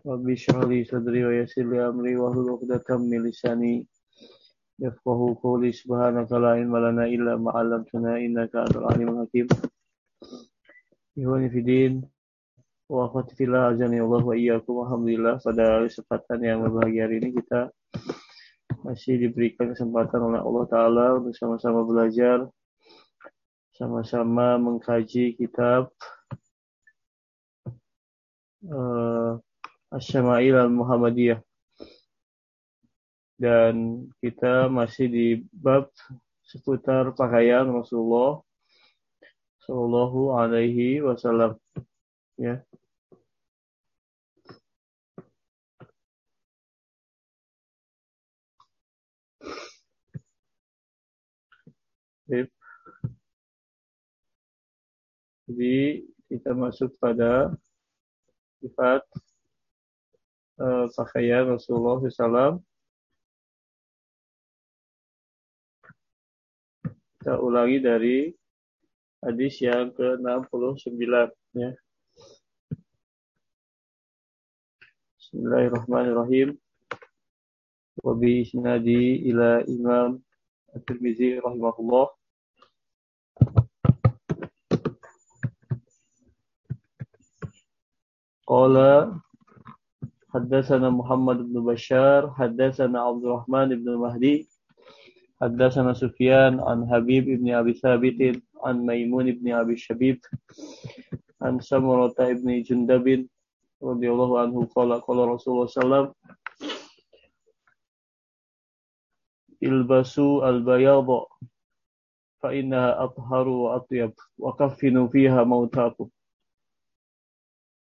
Rabbi syahli sadri wa yasir li amri wa hulu uqdatam min lisani yafqahu qawli subhanaka la ilma lana illa ma 'allamtana innaka antal alimul hakim. Ikhwani fidin wa akhwati fillah azani Allah wa iyyakum alhamdulillah pada kesempatan yang berbahagia hari ini kita masih diberikan kesempatan oleh Allah taala untuk sama-sama belajar sama-sama mengkaji kitab uh, Asyama'il al-Muhammadiyah. Dan kita masih di bab seputar pakaian Rasulullah Shallallahu Alaihi Wasallam. Ya. Jadi kita masuk pada sifat pakaian Rasulullah SAW. Kita ulangi dari hadis yang ke-69 ya. Bismillahirrahmanirrahim. Wa bi isnadi ila Imam At-Tirmizi rahimahullah. Qala حدثنا محمد بن بشار حدثنا عبد الرحمن بن المهدي حدثنا سفيان عن حبيب بن أبي ثابت عن ميمون بن أبي الشبيب عن سمرة بن جندب رضي الله عنه قال قال رسول الله صلى الله عليه وسلم البسوا البياض فإنها أطهر وأطيب وكفنوا فيها موتاكم.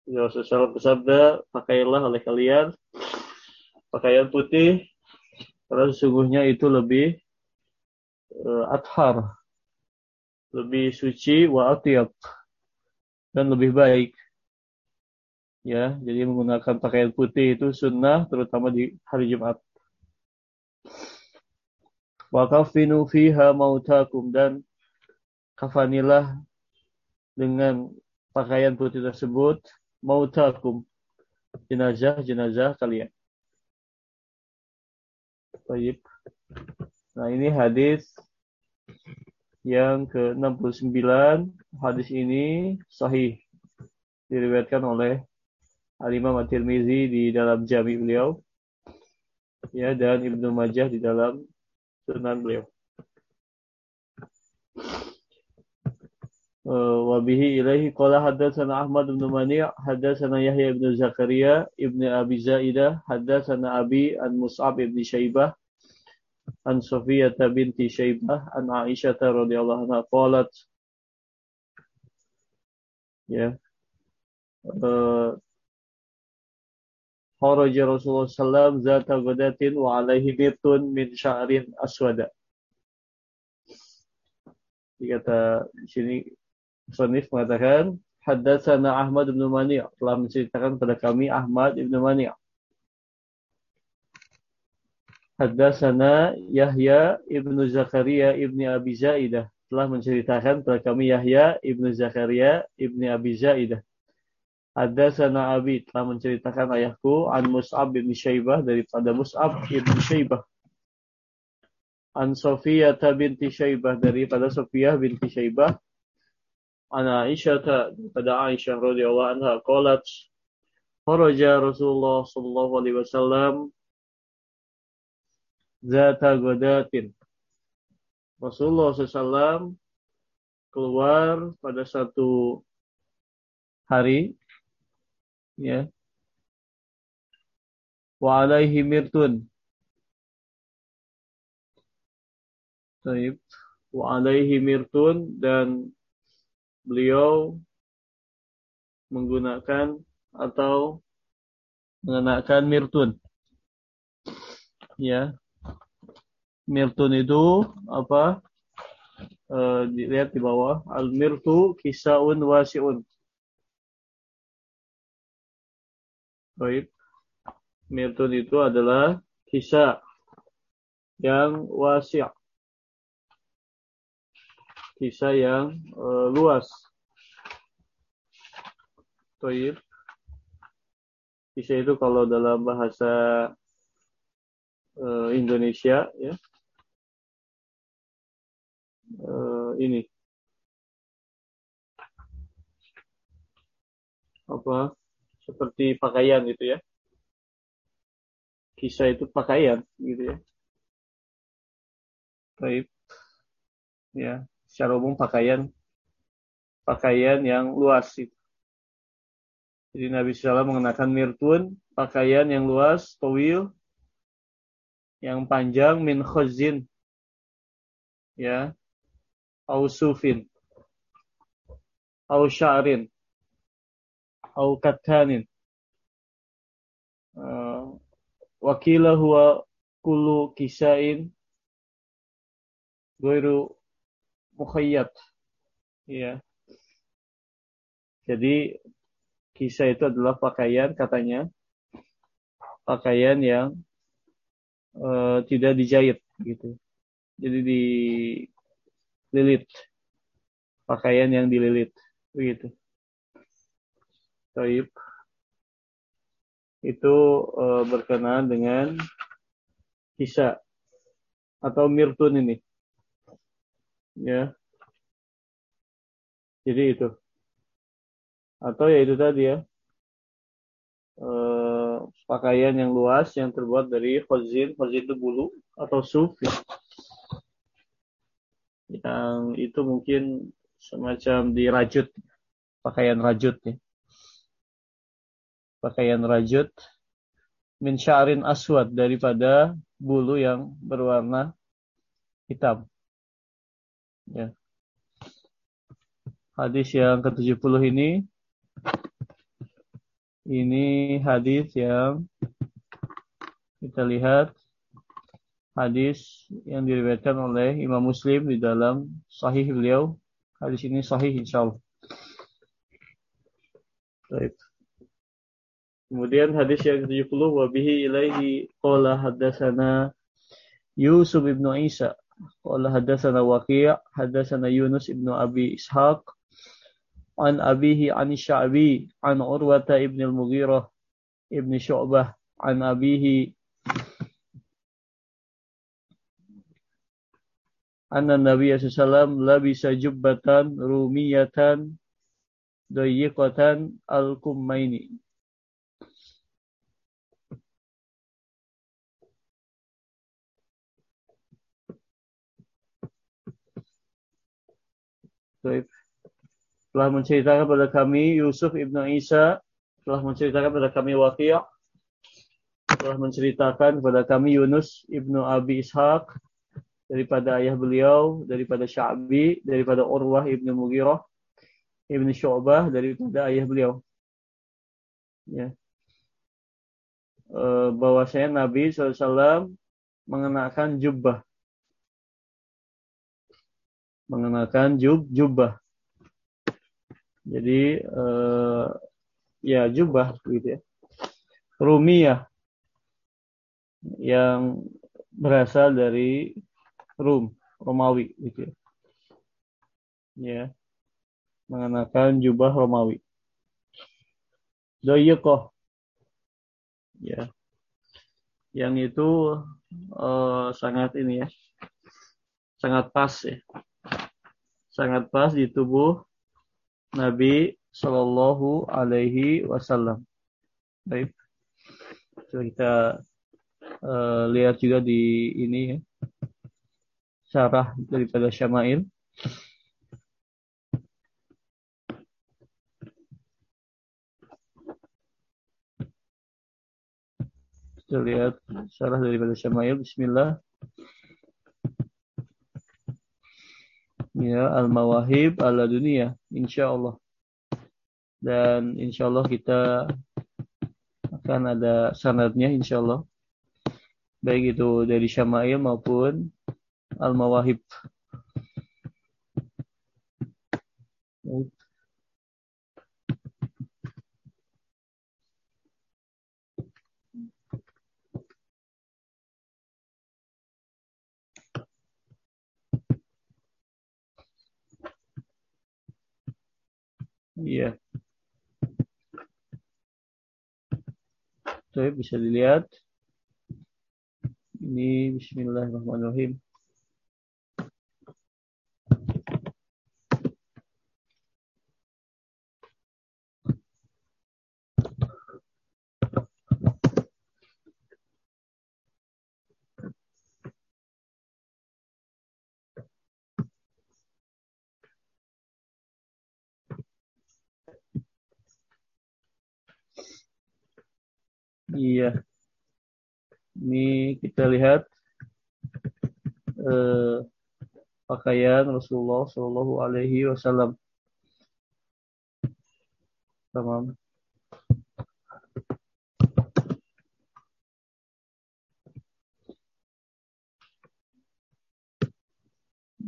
Rasulullah bersabda, pakailah oleh kalian. Pakaian putih karena sesungguhnya itu lebih uh, athar, lebih suci wa atiyab dan lebih baik. Ya, jadi menggunakan pakaian putih itu sunnah terutama di hari Jumat. Wa kafinu fiha mautakum. Dan kafanilah dengan pakaian putih tersebut mautakum jenazah-jenazah kalian. Baik. Nah, ini hadis yang ke-69. Hadis ini sahih. Diriwayatkan oleh Al-Imam At-Tirmizi di dalam Jami beliau. Ya, dan Ibnu Majah di dalam Sunan beliau. وبه إليه قال حدثنا أحمد بن منيع حدثنا يحيى بن زكريا ابن أبي زائدة حدثنا أبي عن مصعب بن شيبة عن صفية بنت شيبة عن عائشة رضي الله عنها قالت ya خرج رسول الله صلى الله عليه وسلم ذات غداة وعليه بيت من شعر أسود dikata di sini Musonif mengatakan Haddatsana Ahmad bin Mani' telah menceritakan kepada kami Ahmad bin Mani' Haddatsana Yahya ibnu Zakaria ibni Abi Zaidah. Telah menceritakan kepada kami Yahya ibnu Zakaria ibni Abi Zaidah. Haddatsana Abi. Telah menceritakan ayahku an Mus'ab bin Syaibah daripada Mus'ab bin Syaibah. An Sofiyah binti Syaibah daripada Sofiyah binti Syaibah an Aisyah pada Aisyah radhiyallahu anha qalat kharaja Rasulullah sallallahu alaihi wasallam zata godatin Rasulullah SAW keluar pada satu hari ya. wa alaihi mirtun. Wa alaihi mirtun dan beliau menggunakan atau mengenakan mirtun. Ya. Mirtun itu apa? Uh, dilihat di bawah. Al-mirtu kisaun wasiun. Baik. Mirtun itu adalah kisah yang wasi' kisah yang uh, luas. Baik. Kisah itu kalau dalam bahasa uh, Indonesia ya. Uh, ini. Apa? Seperti pakaian gitu ya. Kisah itu pakaian gitu ya. Baik ya secara umum pakaian pakaian yang luas itu jadi Nabi SAW mengenakan mirtun, pakaian yang luas, tawil, yang panjang, min khazin, ya, au sufin, au sya'rin, au katanin. Uh, wakila huwa kulu kisain goiru mukhayyat. Ya. Jadi kisah itu adalah pakaian katanya pakaian yang uh, tidak dijahit gitu. Jadi dililit. Pakaian yang dililit begitu. Taib. Itu uh, berkenaan dengan kisah atau mirtun ini. Ya. Jadi itu. Atau ya itu tadi ya. Eh, pakaian yang luas yang terbuat dari khozin. Khozin itu bulu atau suf ya. yang itu mungkin semacam dirajut. Pakaian rajut ya. Pakaian rajut. Min sya'rin aswad daripada bulu yang berwarna hitam ya hadis yang ke-70 ini ini hadis yang kita lihat hadis yang diriwayatkan oleh Imam Muslim di dalam sahih beliau. Hadis ini sahih insyaallah. Baik. Kemudian hadis yang ke-70 wa bihi ilaihi qala hadatsana Yusuf ibnu Isa qala hadatsana Waqi' hadatsana Yunus ibnu Abi Ishaq عن أبيه عن الشعبي عن عروة ابن المغيرة ابن شعبة عن أبيه أن النبي صلى الله عليه وسلم لبس جبة رومية ضيقة الكمين Telah menceritakan kepada kami Yusuf ibnu Isa, telah menceritakan kepada kami Waqiyah, telah menceritakan kepada kami Yunus ibnu Abi Ishaq daripada ayah beliau, daripada Sya'bi, daripada Urwah ibnu Mughirah, ibnu Syu'bah daripada ayah beliau. Ya. Eh, bahwasanya Nabi SAW mengenakan jubah mengenakan jub jubah jadi uh, ya jubah gitu ya. Rumiyah yang berasal dari Rum, Romawi gitu ya. Ya. Mengenakan jubah Romawi. Doyukoh. Ya. Yang itu uh, sangat ini ya. Sangat pas ya. Sangat pas di tubuh Nabi Shallallahu Alaihi Wasallam. Baik, coba kita uh, lihat juga di ini ya, syarah daripada Syama'il. Kita lihat syarah daripada Syama'il. Bismillah. Ya al-mawahib ala dunia insyaallah. Dan insyaallah kita akan ada sanadnya insyaallah. Baik itu dari syama'il maupun al-mawahib. Iya. Oke, bisa dilihat. Ini Bismillahirrahmanirrahim. Iya. Ini kita lihat eh, pakaian Rasulullah Shallallahu Alaihi Wasallam. Tamam.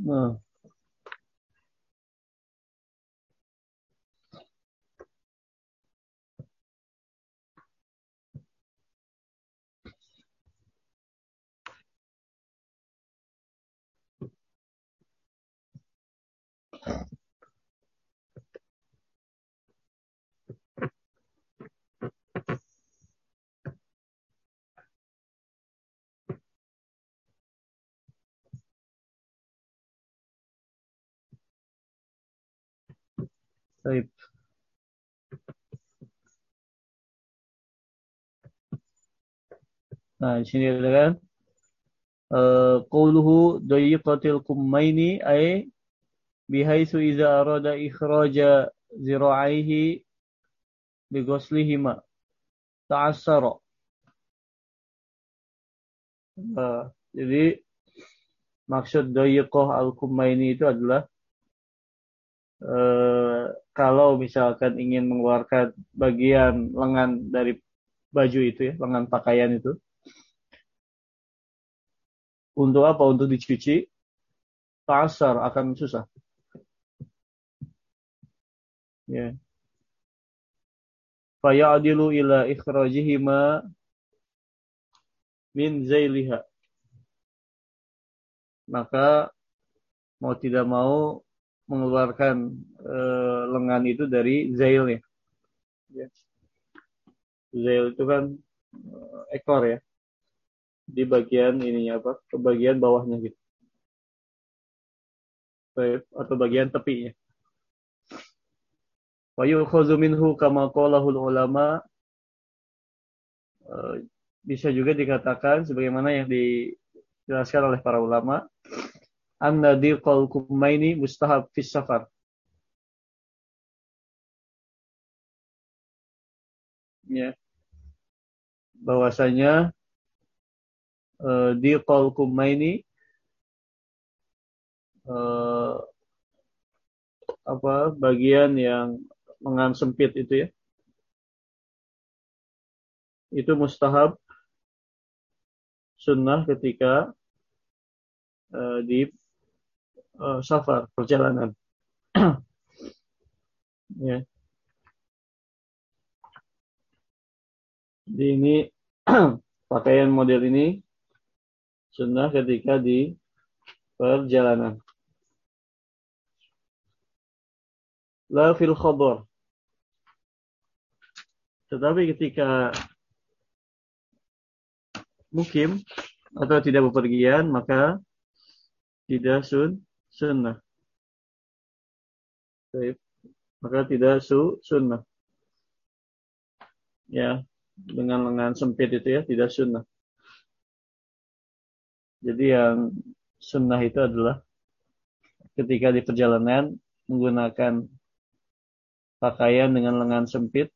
Nah, baik. Nah, di sini ada kan qauluhu dayiqatil kummaini ay bihaitsu idza arada ikhraja zira'aihi bi ghuslihima jadi maksud dayiqah al-kummaini itu adalah eh, kalau misalkan ingin mengeluarkan bagian lengan dari baju itu ya, lengan pakaian itu. Untuk apa? Untuk dicuci. Pasar akan susah. Ya. Fayadilu ila ikhrajihima min zailiha. Maka mau tidak mau mengeluarkan e, lengan itu dari zailnya. Ya. Zail itu kan eh, ekor ya. Di bagian ininya apa? Ke bagian bawahnya gitu. Atau bagian tepinya. Wa yukhadhu minhu kama qalahul ulama eh, bisa juga dikatakan sebagaimana yang dijelaskan oleh para ulama anna diqal kumaini mustahab fis safar. Ya. Bahwasanya uh, diqal kumaini apa bagian yang lengan sempit itu ya. Itu mustahab sunnah ketika uh, di uh, safar, perjalanan. ya. Jadi ini pakaian model ini sunnah ketika di perjalanan. La fil khabar. Tetapi ketika mukim atau tidak bepergian maka tidak sun sunnah. Baik. Maka tidak su sunnah. Ya, dengan lengan sempit itu ya tidak sunnah. Jadi yang sunnah itu adalah ketika di perjalanan menggunakan pakaian dengan lengan sempit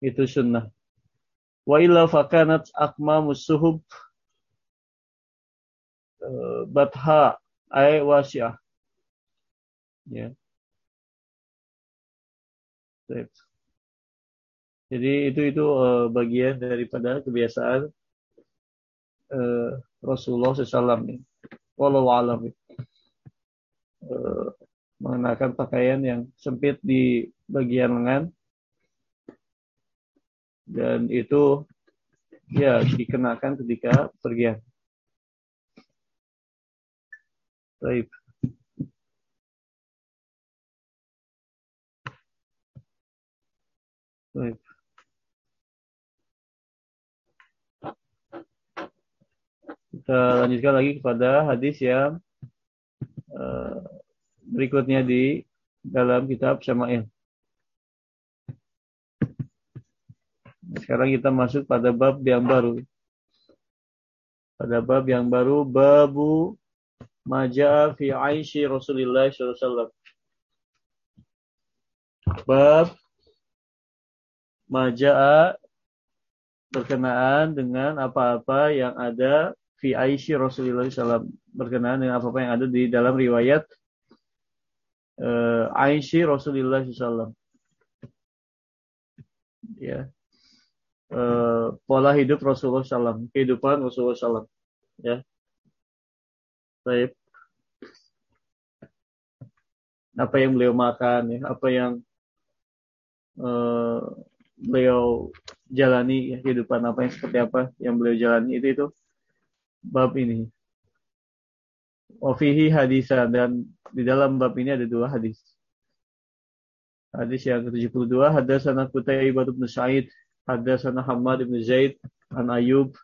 itu sunnah. Wa illa fakanat akma musuhub eh, batha ay wasi'ah. Ya. Jadi itu itu uh, bagian daripada kebiasaan uh, Rasulullah SAW. Walau alam. Uh, mengenakan pakaian yang sempit di bagian lengan dan itu ya dikenakan ketika pergian. Baik. Baik. Kita lanjutkan lagi kepada hadis yang uh, berikutnya di dalam kitab Syama'il. Sekarang kita masuk pada bab yang baru. Pada bab yang baru, babu Maja'a fi aishi Rasulullah SAW. Bab Maja'a berkenaan dengan apa-apa yang ada fi aishi Rasulullah SAW. Berkenaan dengan apa-apa yang ada di dalam riwayat uh, aishi Rasulullah SAW. Ya. Uh, pola hidup Rasulullah SAW. Kehidupan Rasulullah SAW. Ya. Baik apa yang beliau makan, ya, apa yang uh, beliau jalani, ya, kehidupan apa yang seperti apa yang beliau jalani itu itu bab ini. Wafihi hadisa dan di dalam bab ini ada dua hadis. Hadis yang ke-72 hadatsana Qutaibah bin Sa'id, hadatsana Hamad bin Zaid an Ayub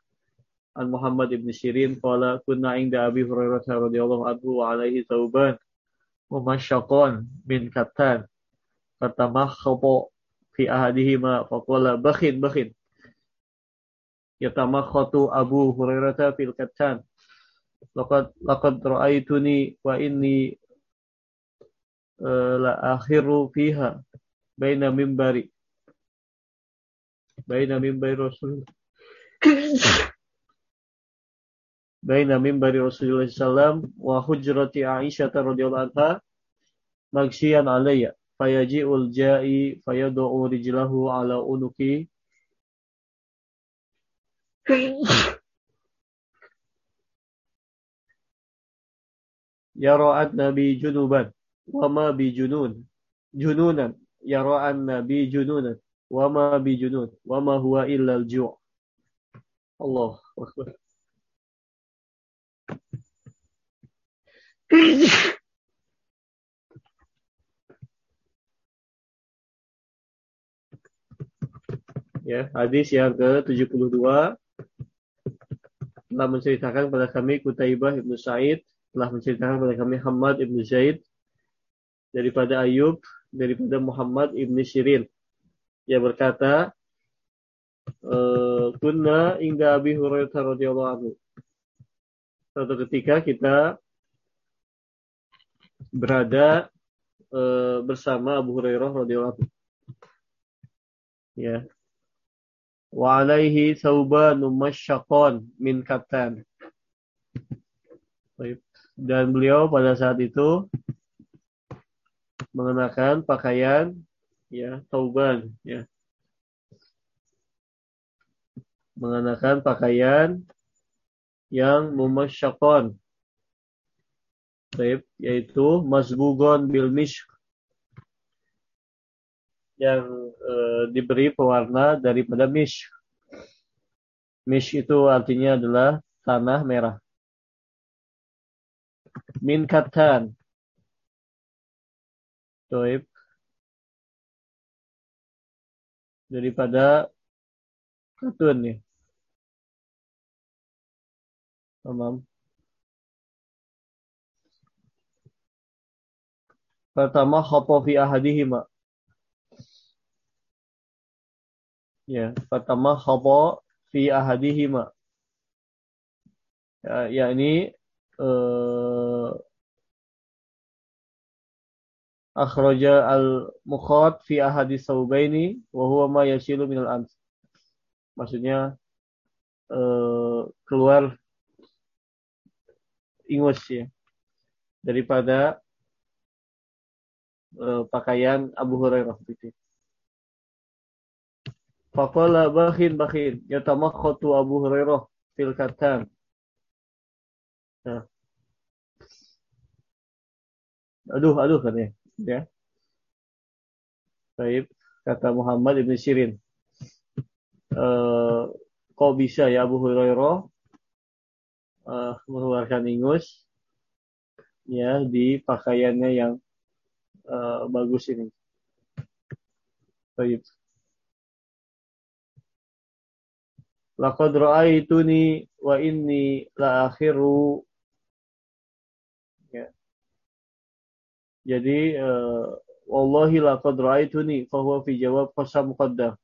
an Muhammad bin Sirin qala kunna inda Abi Hurairah radhiyallahu anhu wa alaihi thawban mumasyaqan bin katan fatamakhatu fi ahadihima faqala bakhin bakhin. Yatamakhatu Abu Hurairah fil katan laqad laqad ra'aituni wa inni uh, la akhiru fiha baina mimbari baina mimbari Rasul baina mimbari Rasulullah SAW wa hujrati Aisyah radhiyallahu anha magsyian alayya. Fayaji'ul ja'i fayadu'u rijlahu ala unuki. Yara'at nabi junuban wa ma bi junun. Jununan. Yara'an nabi jununan wa ma bi junun wa ma huwa illa al-ju' Allah akbar ya, hadis yang ke-72 telah menceritakan kepada kami Kutaibah Ibnu Sa'id, telah menceritakan kepada kami Hamad Ibnu Zaid daripada Ayub, daripada Muhammad Ibnu Sirin. Ia berkata, eh, Kunna hingga Abi Hurairah radhiyallahu anhu. Suatu ketika kita berada e, bersama Abu Hurairah radhiyallahu Ya. Wa alaihi masyaqqan min katan. Dan beliau pada saat itu mengenakan pakaian ya tauban ya mengenakan pakaian yang yaitu masbugon bil mishk yang e, diberi pewarna daripada mish. Mish itu artinya adalah tanah merah. Min katan. Toib. Daripada katun ya. Tamam. Pertama khapa fi ahadihima. Ya, pertama khapa fi ahadihima. Ya, yakni uh, akhraja al-mukhat fi ahadis saubaini wa huwa ma yasilu min al-ams. Maksudnya uh, keluar ingus ya daripada uh, pakaian Abu Hurairah itu. Faqala bakhin bakhin yatamakhatu Abu Hurairah fil katan Ya. Aduh, aduh katanya. Ya. Baik, kata Muhammad ibn Sirin. Uh, kok bisa ya Abu Hurairah uh, mengeluarkan ingus ya di pakaiannya yang uh, bagus ini. Baik. Laqad ra'aituni wa inni la akhiru ya. Jadi uh, wallahi laqad ra'aituni fa huwa fi jawab qasam muqaddam.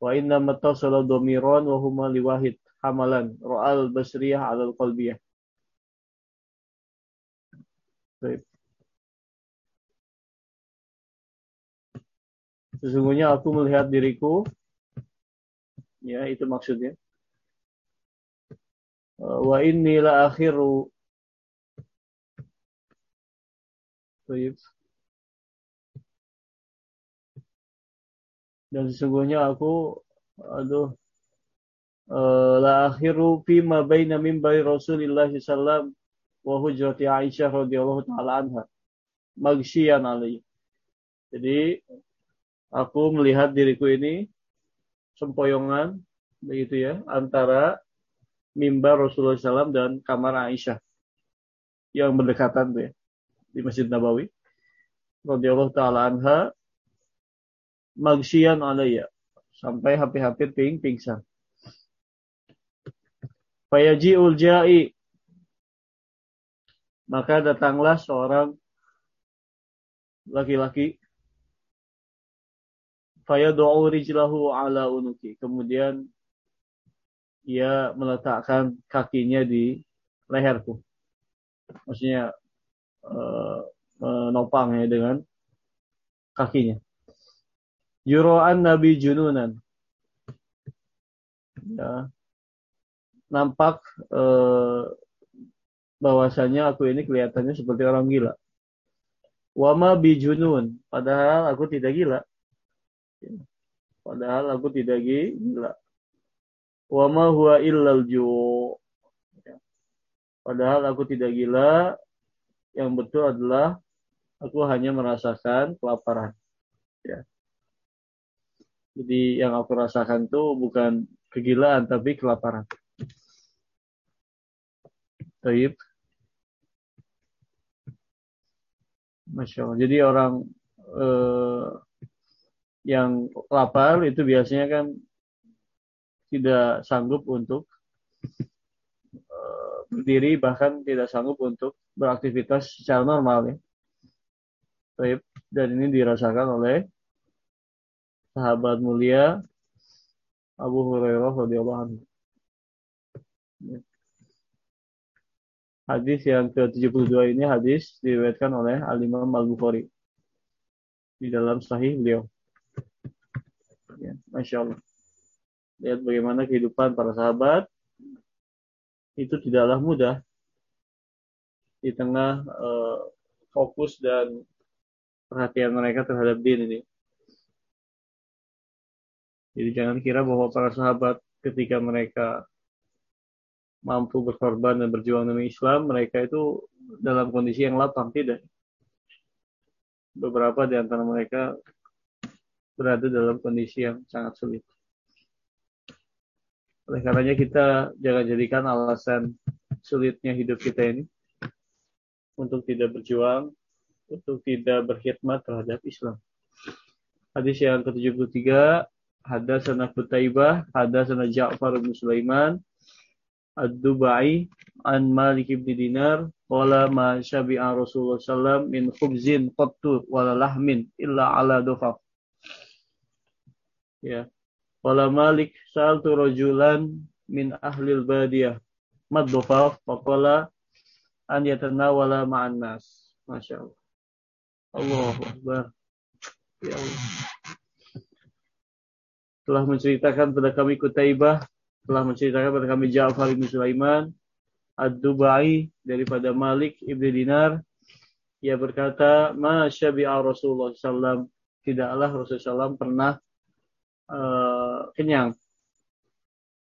Wa inna mattasala dhamiran wa huma liwahid hamalan ra'al basriyah 'ala al-qalbiyah. Baik. Sesungguhnya aku melihat diriku Ya, itu maksudnya. Uh, wa inni la akhiru. Dan sesungguhnya aku aduh uh, la akhiru fi ma baina minbari Rasulillah sallallahu wa hujrati Aisyah radhiyallahu taala anha magsyian alaihi. Jadi aku melihat diriku ini sempoyongan begitu ya antara mimbar Rasulullah SAW dan kamar Aisyah yang berdekatan tuh ya di Masjid Nabawi. Radhiyallahu taala anha magsyian alayya sampai hampir-hampir ping pingsan. Fayaji'ul ja'i maka datanglah seorang laki-laki fayadu'u rijlahu ala unuki. Kemudian ia meletakkan kakinya di leherku. Maksudnya uh, menopang ya dengan kakinya. Yuro'an Nabi Jununan. Ya. Nampak uh, bahwasanya aku ini kelihatannya seperti orang gila. Wama bijunun, padahal aku tidak gila. Padahal aku tidak gila. Wa ma huwa illal ju'. Padahal aku tidak gila. Yang betul adalah aku hanya merasakan kelaparan. Ya. Jadi yang aku rasakan itu bukan kegilaan tapi kelaparan. Taib. Masya Allah. Jadi orang eh, yang lapar itu biasanya kan tidak sanggup untuk uh, berdiri bahkan tidak sanggup untuk beraktivitas secara normal ya. Dan ini dirasakan oleh sahabat mulia Abu Hurairah radhiyallahu anhu. Hadis yang ke-72 ini hadis diriwayatkan oleh Al-Imam Al-Bukhari di dalam sahih beliau. Ya, Masya Allah. Lihat bagaimana kehidupan para sahabat itu tidaklah mudah di tengah uh, fokus dan perhatian mereka terhadap din ini. Jadi jangan kira bahwa para sahabat ketika mereka mampu berkorban dan berjuang demi Islam, mereka itu dalam kondisi yang lapang tidak. Beberapa di antara mereka berada dalam kondisi yang sangat sulit. Oleh karenanya kita jangan jadikan alasan sulitnya hidup kita ini untuk tidak berjuang, untuk tidak berkhidmat terhadap Islam. Hadis yang ke-73, Hadasana Qutaibah, Hadasana Ja'far bin Sulaiman, Ad-Dubai, An Malik bin Dinar, Wala ma syabi'a Rasulullah sallam min khubzin qattu wala lahmin illa ala dufaf. Ya. Wala Malik sa'altu rajulan min ahlil badiyah madhufaf faqala an yatanawala ma'an nas. Masya Allah. Allahu Akbar. Ya Allah. Telah menceritakan pada kami Kutaibah, telah menceritakan pada kami Ja'far bin Sulaiman, Ad-Dubai daripada Malik ibn Dinar, ia berkata, Ma syabi'a Rasulullah SAW, tidaklah Rasulullah SAW pernah uh, kenyang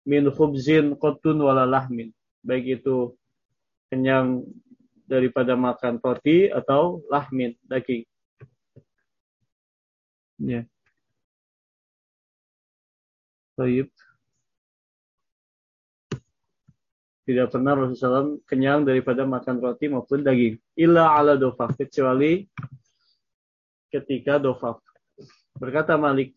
min khubzin qotun wala lahmin baik itu kenyang daripada makan roti atau lahmin daging. Ya. Baik. Tidak pernah Rasulullah SAW kenyang daripada makan roti maupun daging. Illa ala dofaf. Kecuali ketika dofaf. Berkata Malik.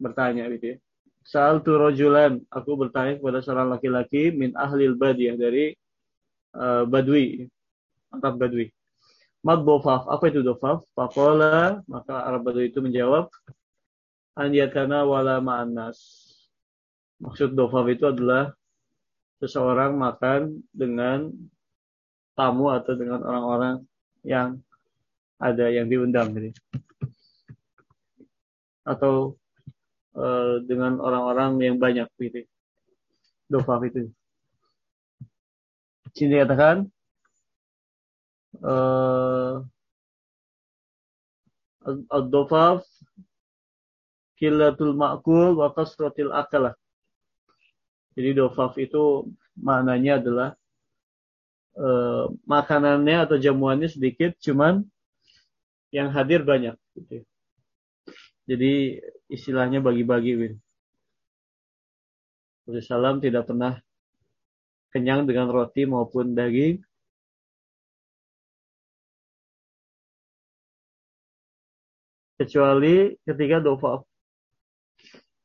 Bertanya gitu ya. Sa'al tu rojulan. Aku bertanya kepada seorang laki-laki min ahlil badiyah dari uh, badui. Arab badui. Mad dofaf. Apa itu dofaf? Fakola. Maka Arab badui itu menjawab. Andiatana wala ma'anas. Maksud dofaf itu adalah seseorang makan dengan tamu atau dengan orang-orang yang ada yang diundang gitu. Atau uh, dengan orang-orang yang banyak gitu. Dofaf itu. Sini katakan uh, Ad-dofaf kilatul ma'kul wa kasratil akalah. Jadi dofaf itu maknanya adalah uh, makanannya atau jamuannya sedikit, cuman yang hadir banyak. Gitu. Jadi istilahnya bagi-bagi. Rasulullah SAW tidak pernah kenyang dengan roti maupun daging. Kecuali ketika dofaf.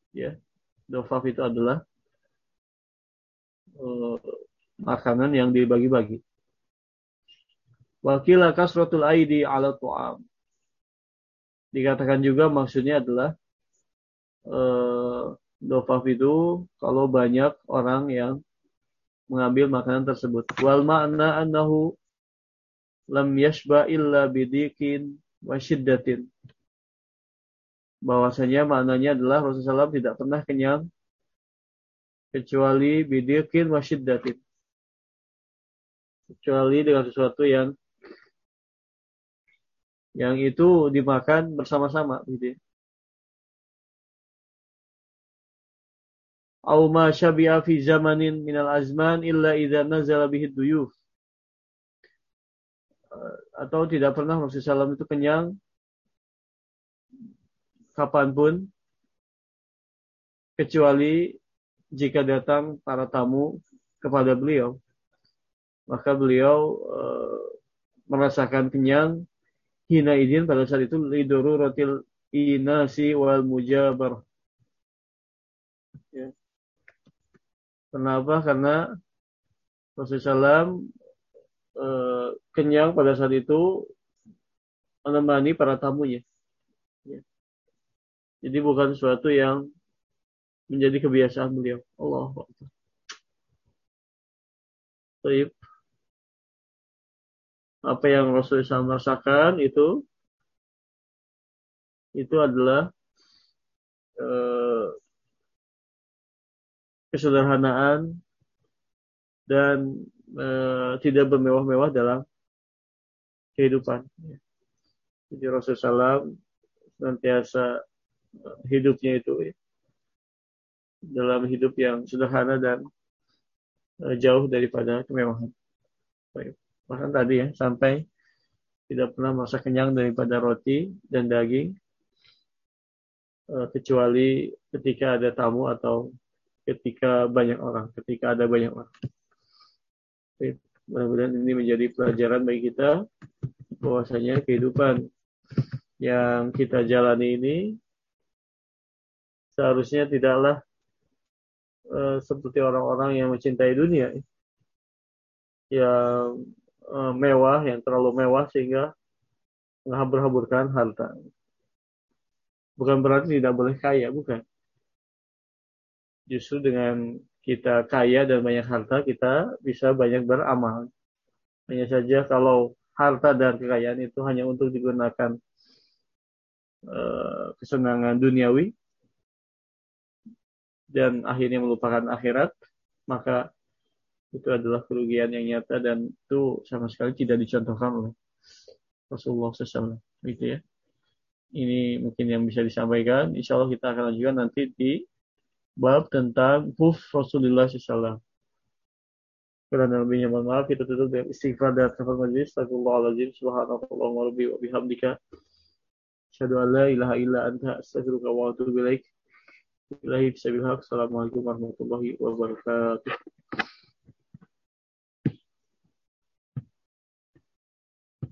Ya, dofaf itu adalah uh, makanan yang dibagi-bagi. Wakila kasratul aidi ala tu'am. Dikatakan juga maksudnya adalah uh, dofaf itu kalau banyak orang yang mengambil makanan tersebut. Wal makna annahu lam yashba illa bidikin wa shiddatin. Bahwasanya maknanya adalah Rasulullah SAW tidak pernah kenyang kecuali bidikin wasyiddatin. Kecuali dengan sesuatu yang yang itu dimakan bersama-sama gitu ya. Au ma syabi'a fi zamanin minal azman illa idza nazala bihi duyuf. Atau tidak pernah Rasulullah SAW itu kenyang kapan pun kecuali jika datang para tamu kepada beliau, maka beliau e, merasakan kenyang hina izin pada saat itu liduru rotil inasi wal mujabar. Ya. Kenapa? Karena Rasulullah SAW e, kenyang pada saat itu menemani para tamunya. Ya. Jadi bukan sesuatu yang menjadi kebiasaan beliau. Allah Baik. Apa yang Rasulullah SAW rasakan itu itu adalah eh, kesederhanaan dan eh, tidak bermewah-mewah dalam kehidupan. Jadi Rasulullah SAW senantiasa hidupnya itu ya, dalam hidup yang sederhana dan uh, jauh daripada kemewahan. Baik. Bahkan tadi ya, sampai tidak pernah merasa kenyang daripada roti dan daging, uh, kecuali ketika ada tamu atau ketika banyak orang, ketika ada banyak orang. Mudah-mudahan ini menjadi pelajaran bagi kita bahwasanya kehidupan yang kita jalani ini seharusnya tidaklah Eh, seperti orang-orang yang mencintai dunia yang uh, mewah, yang terlalu mewah sehingga menghabur-haburkan harta. Bukan berarti tidak boleh kaya, bukan. Justru dengan kita kaya dan banyak harta, kita bisa banyak beramal. Hanya saja kalau harta dan kekayaan itu hanya untuk digunakan uh, kesenangan duniawi, dan akhirnya melupakan akhirat, maka itu adalah kerugian yang nyata dan itu sama sekali tidak dicontohkan oleh Rasulullah SAW. Gitu ya. Ini mungkin yang bisa disampaikan. Insya Allah kita akan lanjutkan nanti di bab tentang huf Rasulullah SAW. Kalian dan lebihnya mohon maaf. Kita tutup dengan istighfar dan kafar majlis. Astagfirullahaladzim. Subhanallah wa bihamdika. Asyhadu an la ilaha illa anta astaghfiruka wa atubu Assalamualaikum warahmatullahi wabarakatuh.